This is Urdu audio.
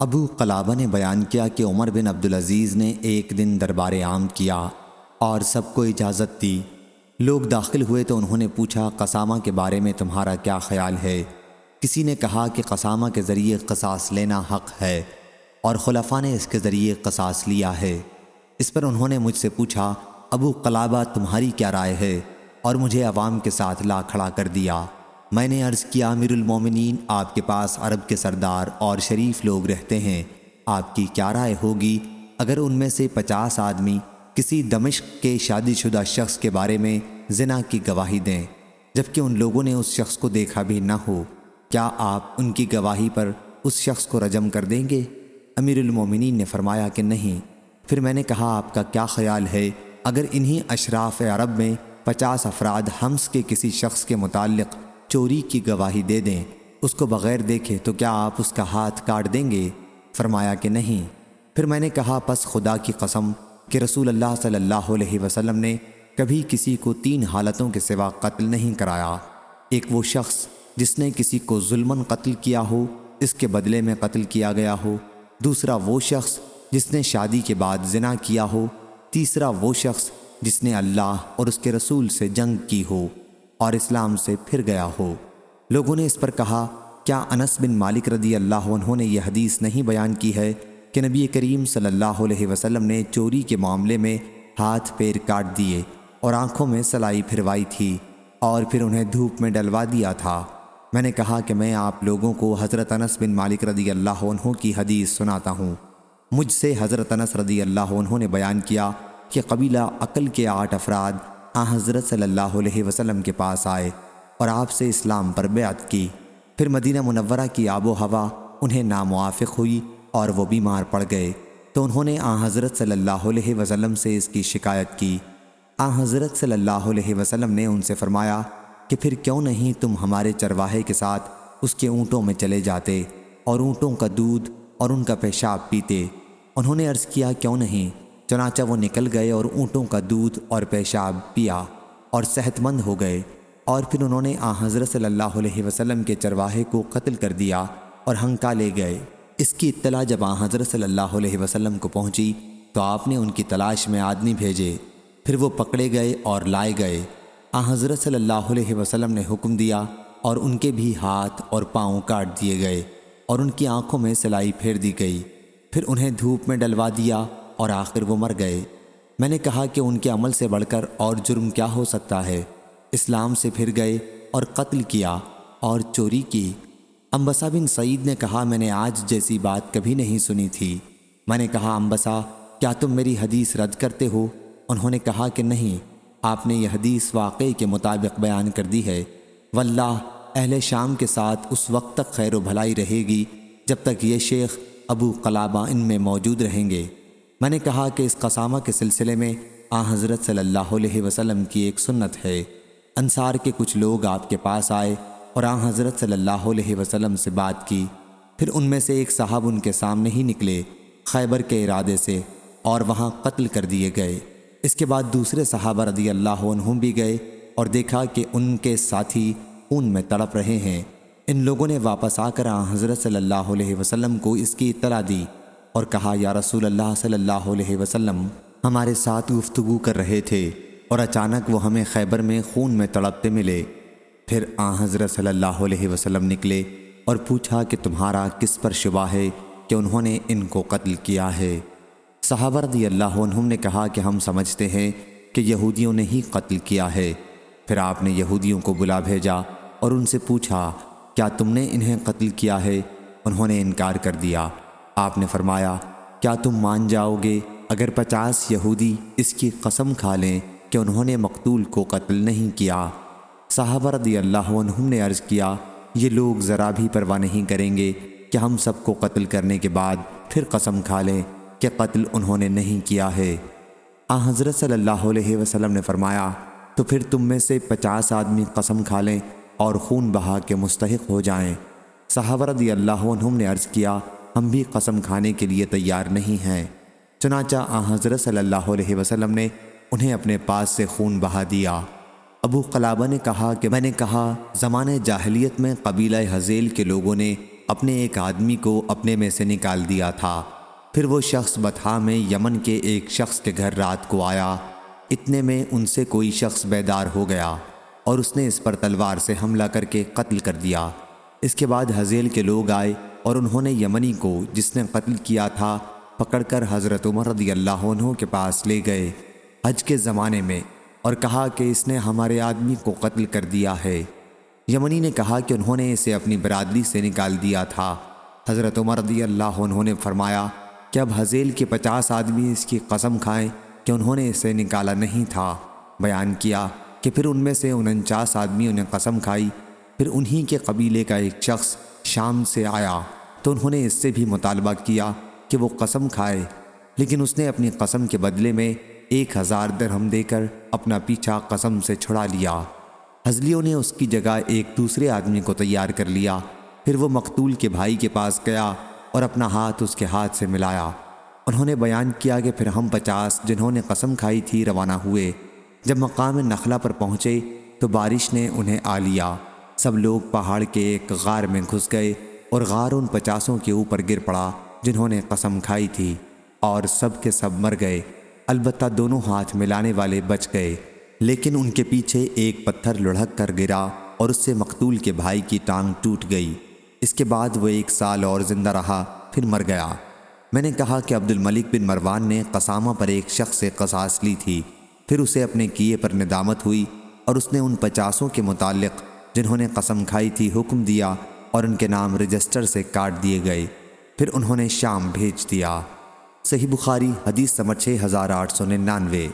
ابو قلابہ نے بیان کیا کہ عمر بن عبدالعزیز نے ایک دن دربار عام کیا اور سب کو اجازت دی۔ لوگ داخل ہوئے تو انہوں نے پوچھا، قسامہ کے بارے میں تمہارا کیا خیال ہے؟ کسی نے کہا کہ قسامہ کے ذریعے قصاص لینا حق ہے اور خلفاء نے اس کے ذریعے قصاص لیا ہے۔ اس پر انہوں نے مجھ سے پوچھا، ابو قلابہ تمہاری کیا رائے ہے؟ اور مجھے عوام کے ساتھ لا کھڑا کر دیا۔ میں نے عرض کیا، امیر المومنین، آپ کے پاس عرب کے سردار اور شریف لوگ رہتے ہیں۔ آپ کی کیا رائے ہوگی؟ اگر ان میں سے پچاس آدمی کسی دمشق کے شادی شدہ شخص کے بارے میں زنا کی گواہی دیں، جبکہ ان لوگوں نے اس شخص کو دیکھا بھی نہ ہو، کیا آپ ان کی گواہی پر اس شخص کو رجم کر دیں گے؟ امیر المومنین نے فرمایا کہ نہیں۔ پھر میں نے کہا، آپ کا کیا خیال ہے؟ اگر انہی اشراف عرب میں پچاس افراد ہمس کے کسی شخص کے متعلق چوری کی گواہی دے دیں، اس کو بغیر دیکھے تو کیا آپ اس کا ہاتھ کاٹ دیں گے؟ فرمایا کہ نہیں۔ پھر میں نے کہا، پس خدا کی قسم کہ رسول اللہ صلی اللہ علیہ وسلم نے کبھی کسی کو تین حالتوں کے سوا قتل نہیں کرایا۔ ایک وہ شخص جس نے کسی کو ظلمن قتل کیا ہو، اس کے بدلے میں قتل کیا گیا ہو۔ دوسرا وہ شخص جس نے شادی کے بعد زنا کیا ہو۔ تیسرا وہ شخص جس نے اللہ اور اس کے رسول سے جنگ کی ہو۔ اور اسلام سے پھر گیا ہو۔ لوگوں نے اس پر کہا، کیا انس بن مالک رضی اللہ عنہ نے یہ حدیث نہیں بیان کی ہے کہ نبی کریم صلی اللہ علیہ وسلم نے چوری کے معاملے میں ہاتھ پیر کاٹ دیے اور آنکھوں میں سلائی پھروائی تھی اور پھر انہیں دھوپ میں ڈلوا دیا تھا۔ میں نے کہا کہ میں آپ لوگوں کو حضرت انس بن مالک رضی اللہ عنہ کی حدیث سناتا ہوں۔ مجھ سے حضرت انس رضی اللہ عنہ نے بیان کیا کہ قبیلہ عقل کے آٹھ افراد آ حضرت صلی اللہ علیہ وسلم کے پاس آئے اور آپ سے اسلام پر بیعت کی۔ پھر مدینہ منورہ کی آب و ہوا انہیں ناموافق ہوئی اور وہ بیمار پڑ گئے۔ تو انہوں نے آ حضرت صلی اللہ علیہ وسلم سے اس کی شکایت کی۔ آ حضرت صلی اللہ علیہ وسلم نے ان سے فرمایا کہ پھر کیوں نہیں تم ہمارے چرواہے کے ساتھ اس کے اونٹوں میں چلے جاتے اور اونٹوں کا دودھ اور ان کا پیشاب پیتے۔ انہوں نے عرض کیا، کیوں نہیں؟ چنانچہ وہ نکل گئے اور اونٹوں کا دودھ اور پیشاب پیا اور صحت مند ہو گئے اور پھر انہوں نے آ حضرت صلی اللہ علیہ وسلم کے چرواہے کو قتل کر دیا اور ہنکا لے گئے۔ اس کی اطلاع جب آ حضرت صلی اللہ علیہ وسلم کو پہنچی تو آپ نے ان کی تلاش میں آدمی بھیجے۔ پھر وہ پکڑے گئے اور لائے گئے۔ آ حضرت صلی اللہ علیہ وسلم نے حکم دیا اور ان کے بھی ہاتھ اور پاؤں کاٹ دیے گئے اور ان کی آنکھوں میں سلائی پھیر دی گئی۔ پھر انہیں دھوپ میں ڈلوا دیا اور آخر وہ مر گئے۔ میں نے کہا کہ ان کے عمل سے بڑھ کر اور جرم کیا ہو سکتا ہے۔ اسلام سے پھر گئے اور قتل کیا اور چوری کی۔ امبسا بن سعید نے کہا، میں نے آج جیسی بات کبھی نہیں سنی تھی۔ میں نے کہا، امبسا، کیا تم میری حدیث رد کرتے ہو؟ انہوں نے کہا کہ نہیں، آپ نے یہ حدیث واقعی کے مطابق بیان کر دی ہے۔ واللہ، اہل شام کے ساتھ اس وقت تک خیر و بھلائی رہے گی جب تک یہ شیخ ابو قلابہ ان میں موجود رہیں گے۔ میں نے کہا کہ اس قسامہ کے سلسلے میں آ حضرت صلی اللہ علیہ وسلم کی ایک سنت ہے۔ انصار کے کچھ لوگ آپ کے پاس آئے اور آ حضرت صلی اللہ علیہ وسلم سے بات کی۔ پھر ان میں سے ایک صاحب ان کے سامنے ہی نکلے خیبر کے ارادے سے اور وہاں قتل کر دیے گئے۔ اس کے بعد دوسرے صحابہ رضی اللہ عنہم بھی گئے اور دیکھا کہ ان کے ساتھی خون میں تڑپ رہے ہیں۔ ان لوگوں نے واپس آ کر آ حضرت صلی اللہ علیہ وسلم کو اس کی اطلاع دی۔ اور کہا، یا رسول اللہ صلی اللہ علیہ وسلم، ہمارے ساتھ گفتگو کر رہے تھے اور اچانک وہ ہمیں خیبر میں خون میں تڑپتے ملے۔ پھر آ حضرت صلی اللہ علیہ وسلم نکلے اور پوچھا کہ تمہارا کس پر شبہ ہے کہ انہوں نے ان کو قتل کیا ہے۔ صحابہ رضی اللہ عنہم نے کہا کہ ہم سمجھتے ہیں کہ یہودیوں نے ہی قتل کیا ہے۔ پھر آپ نے یہودیوں کو بلا بھیجا اور ان سے پوچھا، کیا تم نے انہیں قتل کیا ہے؟ انہوں نے انکار کر دیا۔ آپ نے فرمایا، کیا تم مان جاؤ گے اگر پچاس یہودی اس کی قسم کھا لیں کہ انہوں نے مقتول کو قتل نہیں کیا؟ صحابہ رضی اللہ عنہم نے عرض کیا، یہ لوگ ذرا بھی پرواہ نہیں کریں گے کہ ہم سب کو قتل کرنے کے بعد پھر قسم کھا لیں کہ قتل انہوں نے نہیں کیا ہے۔ آ، حضرت صلی اللہ علیہ وسلم نے فرمایا، تو پھر تم میں سے پچاس آدمی قسم کھا لیں اور خون بہا کے مستحق ہو جائیں۔ صحابہ رضی اللہ عنہم نے عرض کیا ہم بھی قسم کھانے کے لیے تیار نہیں ہیں۔ چنانچہ آ حضرت صلی اللہ علیہ وسلم نے انہیں اپنے پاس سے خون بہا دیا۔ ابو قلابہ نے کہا کہ میں نے کہا زمانے جاہلیت میں قبیلہ حزیل کے لوگوں نے اپنے ایک آدمی کو اپنے میں سے نکال دیا تھا۔ پھر وہ شخص بتھا میں یمن کے ایک شخص کے گھر رات کو آیا۔ اتنے میں ان سے کوئی شخص بیدار ہو گیا اور اس نے اس پر تلوار سے حملہ کر کے قتل کر دیا۔ اس کے بعد حزیل کے لوگ آئے۔ اور انہوں نے یمنی کو جس نے قتل کیا تھا، پکڑ کر حضرت عمر رضی اللہ عنہ کے پاس لے گئے حج کے زمانے میں اور کہا کہ اس نے ہمارے آدمی کو قتل کر دیا ہے۔ یمنی نے کہا کہ انہوں نے اسے اپنی برادری سے نکال دیا تھا۔ حضرت عمر رضی اللہ عنہ نے فرمایا کہ اب حزیل کے پچاس آدمی اس کی قسم کھائیں کہ انہوں نے اسے نکالا نہیں تھا؟ بیان کیا کہ پھر ان میں سے انچاس آدمیوں نے قسم کھائی پھر انہی کے قبیلے کا ایک شخص شام سے آیا تو انہوں نے اس سے بھی مطالبہ کیا کہ وہ قسم کھائے۔ لیکن اس نے اپنی قسم کے بدلے میں ایک ہزار درہم دے کر اپنا پیچھا قسم سے چھڑا لیا۔ حضلیوں نے اس کی جگہ ایک دوسرے آدمی کو تیار کر لیا۔ پھر وہ مقتول کے بھائی کے پاس گیا اور اپنا ہاتھ اس کے ہاتھ سے ملایا۔ انہوں نے بیان کیا کہ پھر ہم پچاس جنہوں نے قسم کھائی تھی روانہ ہوئے۔ جب مقام نخلا پر پہنچے تو بارش نے انہیں آ لیا۔ سب لوگ پہاڑ کے ایک غار میں گھس گئے اور غار ان پچاسوں کے اوپر گر پڑا جنہوں نے قسم کھائی تھی اور سب کے سب مر گئے۔ البتہ دونوں ہاتھ ملانے والے بچ گئے، لیکن ان کے پیچھے ایک پتھر لڑھک کر گرا اور اس سے مقتول کے بھائی کی ٹانگ ٹوٹ گئی۔ اس کے بعد وہ ایک سال اور زندہ رہا، پھر مر گیا۔ میں نے کہا کہ عبد الملک بن مروان نے قسامہ پر ایک شخص سے قصاص لی تھی، پھر اسے اپنے کیے پر ندامت ہوئی اور اس نے ان پچاسوں کے متعلق جنہوں نے قسم کھائی تھی حکم دیا اور ان کے نام رجسٹر سے کاٹ دیے گئے، پھر انہوں نے شام بھیج دیا۔ صحیح بخاری، حدیث سمر چھ ہزار آٹھ سو ننانوے۔